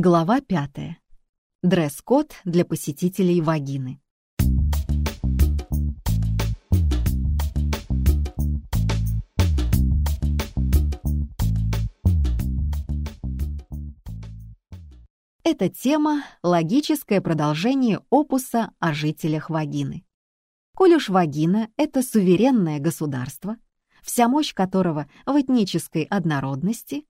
Глава 5. Дресс-код для посетителей вагины. Эта тема — логическое продолжение опуса о жителях вагины. Коль уж вагина — это суверенное государство, вся мощь которого в этнической однородности,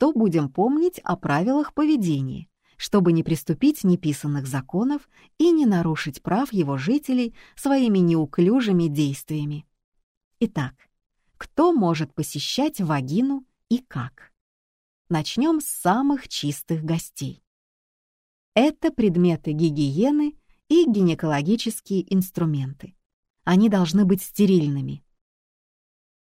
то будем помнить о правилах поведения, чтобы не приступить неписанных законов и не нарушить прав его жителей своими неуклюжими действиями. Итак, кто может посещать вагину и как? Начнем с самых чистых гостей. Это предметы гигиены и гинекологические инструменты. Они должны быть стерильными.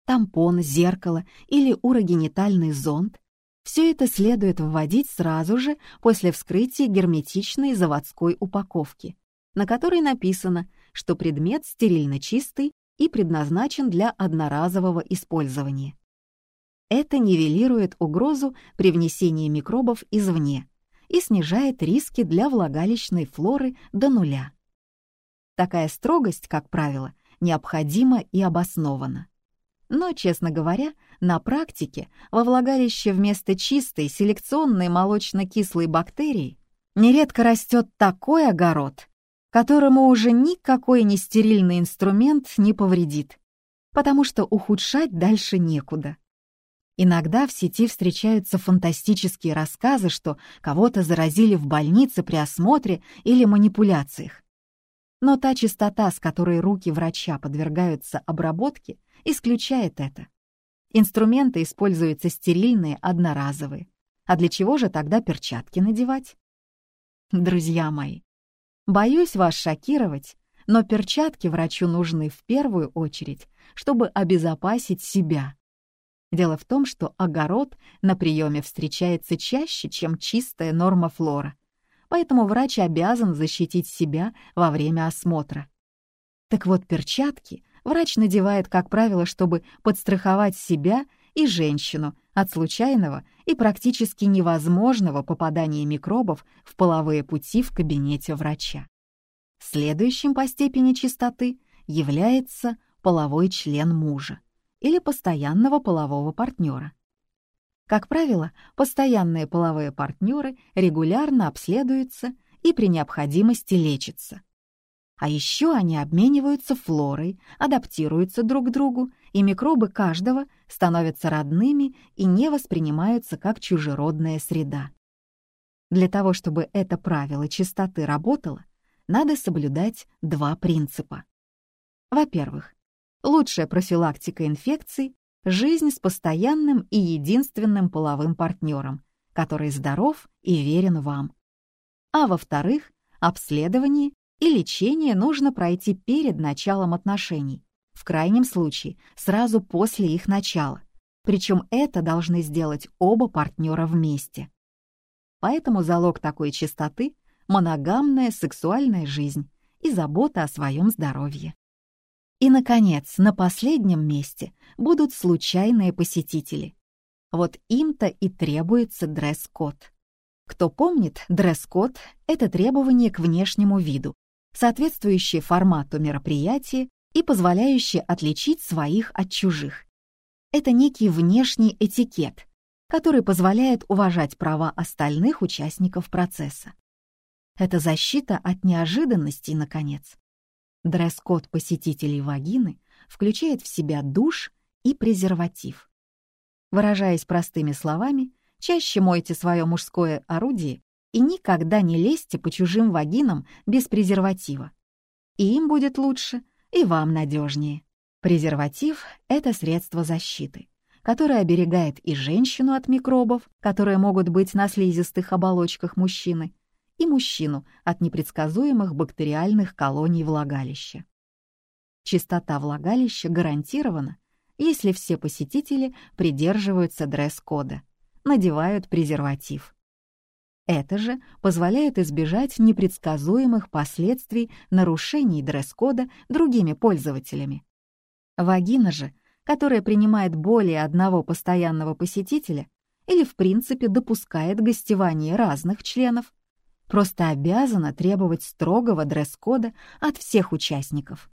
Тампон, зеркало или урогенитальный зонд все это следует вводить сразу же после вскрытия герметичной заводской упаковки, на которой написано, что предмет стерильно чистый и предназначен для одноразового использования. Это нивелирует угрозу при внесении микробов извне и снижает риски для влагалищной флоры до нуля. Такая строгость, как правило, необходима и обоснована. Но, честно говоря, на практике во влагалище вместо чистой селекционной молочно-кислой бактерии нередко растет такой огород, которому уже никакой нестерильный инструмент не повредит, потому что ухудшать дальше некуда. Иногда в сети встречаются фантастические рассказы, что кого-то заразили в больнице при осмотре или манипуляциях. Но та частота, с которой руки врача подвергаются обработке, исключает это. Инструменты используются стерильные, одноразовые. А для чего же тогда перчатки надевать? Друзья мои, боюсь вас шокировать, но перчатки врачу нужны в первую очередь, чтобы обезопасить себя. Дело в том, что огород на приеме встречается чаще, чем чистая норма флора поэтому врач обязан защитить себя во время осмотра. Так вот, перчатки врач надевает, как правило, чтобы подстраховать себя и женщину от случайного и практически невозможного попадания микробов в половые пути в кабинете врача. Следующим по степени чистоты является половой член мужа или постоянного полового партнера. Как правило, постоянные половые партнеры регулярно обследуются и при необходимости лечатся. А еще они обмениваются флорой, адаптируются друг к другу, и микробы каждого становятся родными и не воспринимаются как чужеродная среда. Для того, чтобы это правило чистоты работало, надо соблюдать два принципа. Во-первых, лучшая профилактика инфекций жизнь с постоянным и единственным половым партнером, который здоров и верен вам. А во-вторых, обследование и лечение нужно пройти перед началом отношений, в крайнем случае сразу после их начала, причем это должны сделать оба партнера вместе. Поэтому залог такой чистоты — моногамная сексуальная жизнь и забота о своем здоровье. И, наконец, на последнем месте будут случайные посетители. Вот им-то и требуется дресс-код. Кто помнит, дресс-код — это требование к внешнему виду, соответствующее формату мероприятия и позволяющее отличить своих от чужих. Это некий внешний этикет, который позволяет уважать права остальных участников процесса. Это защита от неожиданностей, наконец. Дресс-код посетителей вагины включает в себя душ и презерватив. Выражаясь простыми словами, чаще мойте свое мужское орудие и никогда не лезьте по чужим вагинам без презерватива. И им будет лучше, и вам надежнее. Презерватив — это средство защиты, которое оберегает и женщину от микробов, которые могут быть на слизистых оболочках мужчины, и мужчину от непредсказуемых бактериальных колоний влагалища. Чистота влагалища гарантирована, если все посетители придерживаются дресс-кода, надевают презерватив. Это же позволяет избежать непредсказуемых последствий нарушений дресс-кода другими пользователями. Вагина же, которая принимает более одного постоянного посетителя, или в принципе допускает гостевание разных членов, просто обязана требовать строгого дресс-кода от всех участников.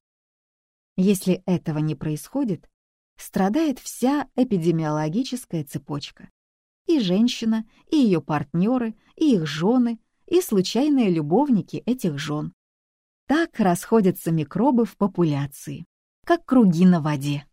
Если этого не происходит, страдает вся эпидемиологическая цепочка. И женщина, и ее партнеры, и их жены, и случайные любовники этих жен. Так расходятся микробы в популяции, как круги на воде.